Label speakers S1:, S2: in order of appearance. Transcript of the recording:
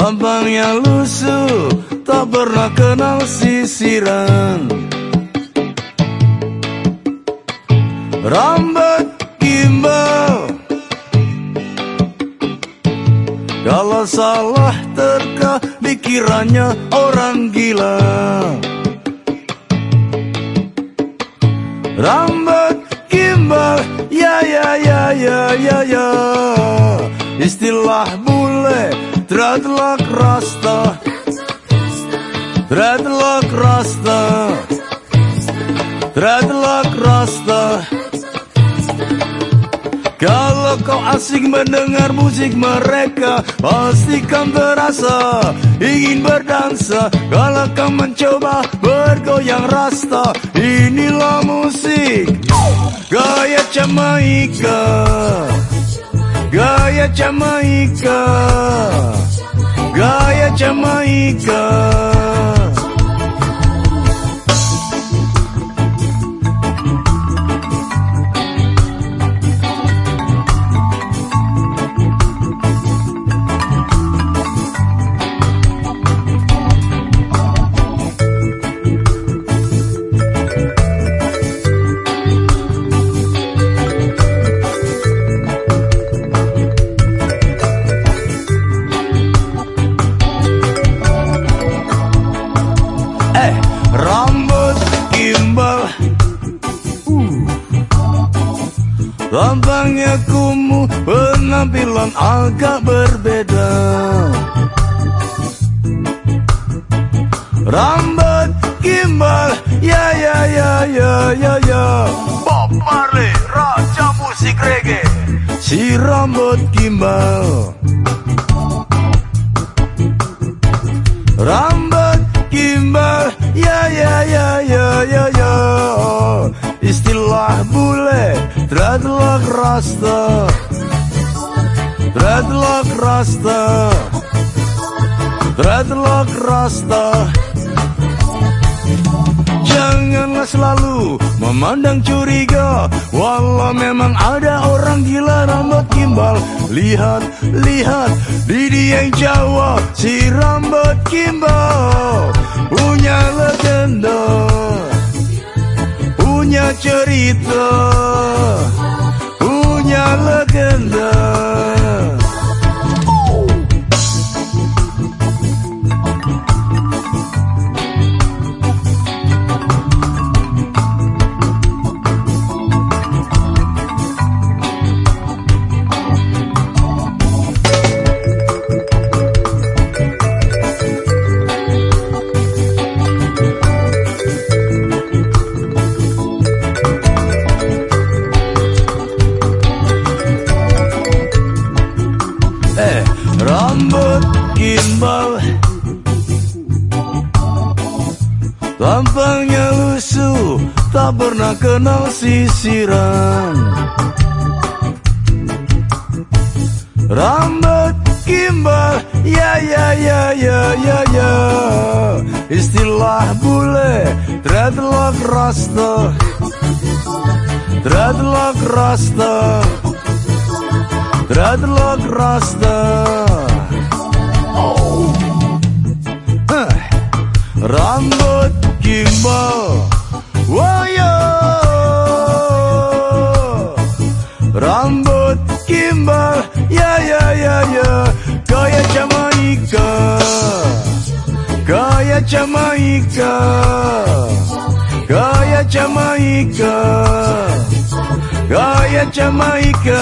S1: Tampangnya lusuh Tak pernah kenal sisiran Rambut gimbal. Kalau salah terka dikiranya orang gila. Rambut gimbal Ya ya ya ya ya ya. Istilah bule Dreadlock rasta. Dreadlock rasta. Dreadlock rasta. Kalau kau asik mendengar musik mereka Pastikan terasa ingin berdansa. Kalau kau mencoba bergoyang rasta Inilah musik Gaya Jamaika Gaya Jamaika Gaya Jamaika Tampangnya kumuh, penampilan agak berbeda. Rambut gimbal, ya ya ya ya ya ya. Bob Marley, raja musik reggae. Si rambut gimbal Bule Dreadlock rasta. Dreadlock rasta. Dreadlock rasta. Janganlah selalu memandang curiga. Walau memang ada orang gila rambut gimbal. Lihat, lihat di Dieng Jawa Si rambut gimbal. Punya legenda Punya cerita Tampangnya lusuh Tak pernah kenal sisiran. Rambut gimbal Ya ya ya ya ya ya. Istilah bule Dreadlock rasta. Dreadlock rasta. Dreadlock Rasta gimbal Woyo. Rambut gimbal Ya ya ya ya. Gaya Jamaika. Gaya Jamaika. Gaya Jamaika. Gaya Jamaika